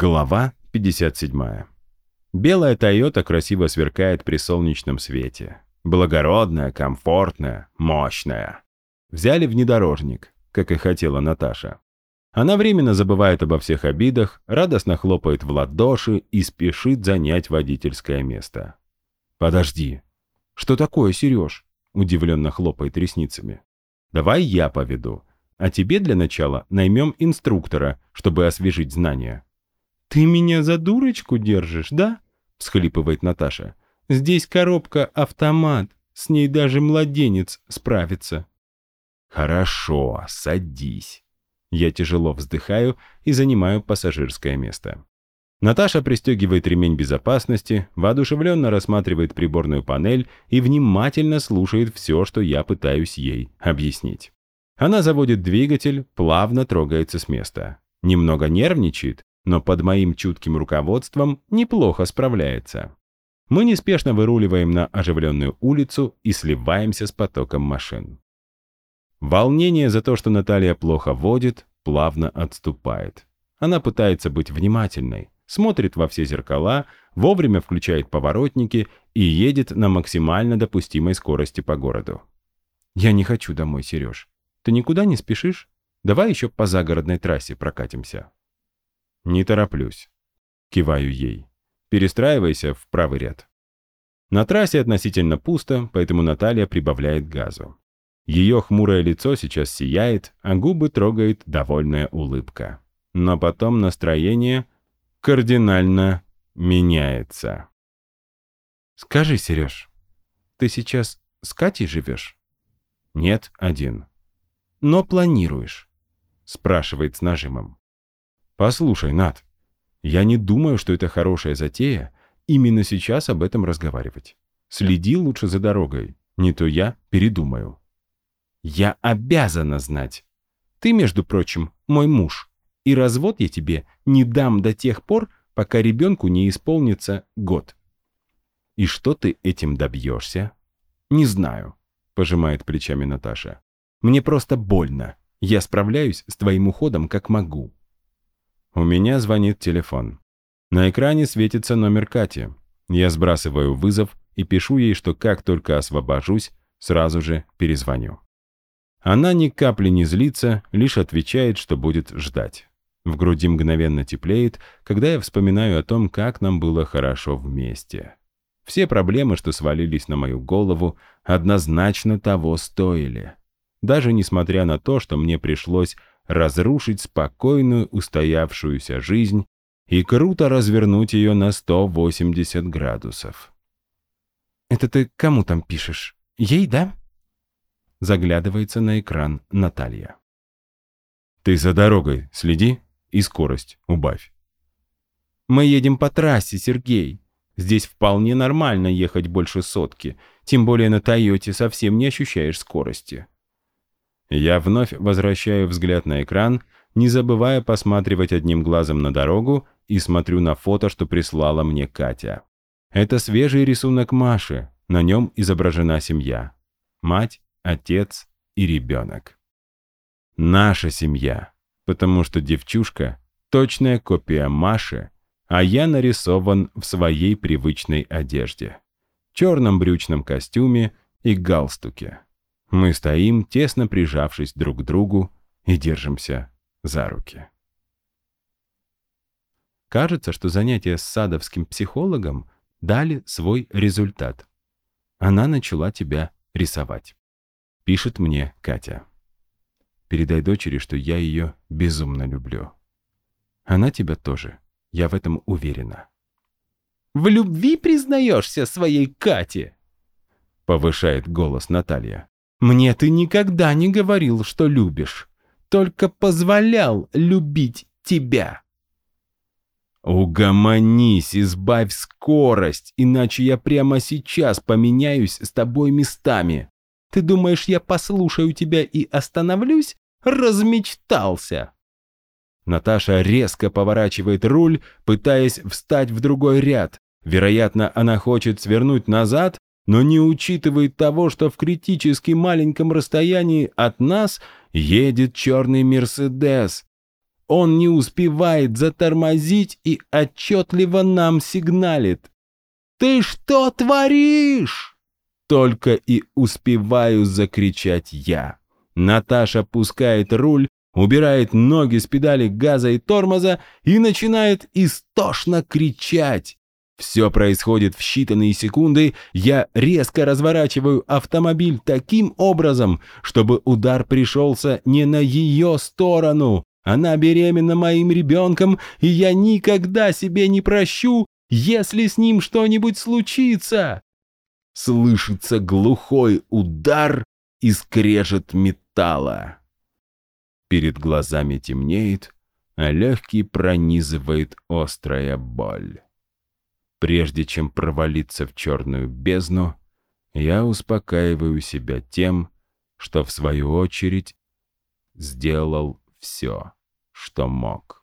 Глава 57. Белая Тойота красиво сверкает при солнечном свете. Благородная, комфортная, мощная. Взяли внедорожник, как и хотела Наташа. Она временно забывает обо всех обидах, радостно хлопает в ладоши и спешит занять водительское место. «Подожди. Что такое, Сереж?» Удивленно хлопает ресницами. «Давай я поведу. А тебе для начала наймем инструктора, чтобы освежить знания». «Ты меня за дурочку держишь, да?» всхлипывает Наташа. «Здесь коробка-автомат. С ней даже младенец справится». «Хорошо, садись». Я тяжело вздыхаю и занимаю пассажирское место. Наташа пристегивает ремень безопасности, воодушевленно рассматривает приборную панель и внимательно слушает все, что я пытаюсь ей объяснить. Она заводит двигатель, плавно трогается с места. Немного нервничает, но под моим чутким руководством неплохо справляется. Мы неспешно выруливаем на оживленную улицу и сливаемся с потоком машин. Волнение за то, что Наталья плохо водит, плавно отступает. Она пытается быть внимательной, смотрит во все зеркала, вовремя включает поворотники и едет на максимально допустимой скорости по городу. «Я не хочу домой, Сереж. Ты никуда не спешишь? Давай еще по загородной трассе прокатимся». «Не тороплюсь». Киваю ей. «Перестраивайся в правый ряд». На трассе относительно пусто, поэтому Наталья прибавляет газу. Ее хмурое лицо сейчас сияет, а губы трогает довольная улыбка. Но потом настроение кардинально меняется. «Скажи, Сереж, ты сейчас с Катей живешь?» «Нет, один». «Но планируешь?» спрашивает с нажимом. «Послушай, Над, я не думаю, что это хорошая затея именно сейчас об этом разговаривать. Следи лучше за дорогой, не то я передумаю». Я обязана знать. Ты, между прочим, мой муж, и развод я тебе не дам до тех пор, пока ребенку не исполнится год. И что ты этим добьешься? Не знаю, пожимает плечами Наташа. Мне просто больно. Я справляюсь с твоим уходом как могу. У меня звонит телефон. На экране светится номер Кати. Я сбрасываю вызов и пишу ей, что как только освобожусь, сразу же перезвоню. Она ни капли не злится, лишь отвечает, что будет ждать. В груди мгновенно теплеет, когда я вспоминаю о том, как нам было хорошо вместе. Все проблемы, что свалились на мою голову, однозначно того стоили. Даже несмотря на то, что мне пришлось разрушить спокойную устоявшуюся жизнь и круто развернуть ее на 180 градусов. «Это ты кому там пишешь? Ей, да?» Заглядывается на экран Наталья. «Ты за дорогой следи и скорость убавь». «Мы едем по трассе, Сергей. Здесь вполне нормально ехать больше сотки, тем более на Тойоте совсем не ощущаешь скорости». Я вновь возвращаю взгляд на экран, не забывая посматривать одним глазом на дорогу и смотрю на фото, что прислала мне Катя. Это свежий рисунок Маши, на нем изображена семья. Мать, отец и ребенок. Наша семья, потому что девчушка — точная копия Маши, а я нарисован в своей привычной одежде. Черном брючном костюме и галстуке. Мы стоим, тесно прижавшись друг к другу, и держимся за руки. Кажется, что занятия с садовским психологом дали свой результат. Она начала тебя рисовать. Пишет мне Катя. Передай дочери, что я ее безумно люблю. Она тебя тоже. Я в этом уверена. «В любви признаешься своей Кате?» Повышает голос Наталья. «Мне ты никогда не говорил, что любишь. Только позволял любить тебя». «Угомонись, избавь скорость, иначе я прямо сейчас поменяюсь с тобой местами». Ты думаешь, я послушаю тебя и остановлюсь? Размечтался!» Наташа резко поворачивает руль, пытаясь встать в другой ряд. Вероятно, она хочет свернуть назад, но не учитывает того, что в критически маленьком расстоянии от нас едет черный «Мерседес». он не успевает затормозить и отчетливо нам сигналит. «Ты что творишь?» Только и успеваю закричать я. Наташа пускает руль, убирает ноги с педали газа и тормоза и начинает истошно кричать. Все происходит в считанные секунды, я резко разворачиваю автомобиль таким образом, чтобы удар пришелся не на ее сторону. Она беременна моим ребенком, и я никогда себе не прощу, если с ним что-нибудь случится. Слышится глухой удар и скрежет металла. Перед глазами темнеет, а легкий пронизывает острая боль. Прежде чем провалиться в черную бездну, я успокаиваю себя тем, что в свою очередь сделал все, что мог.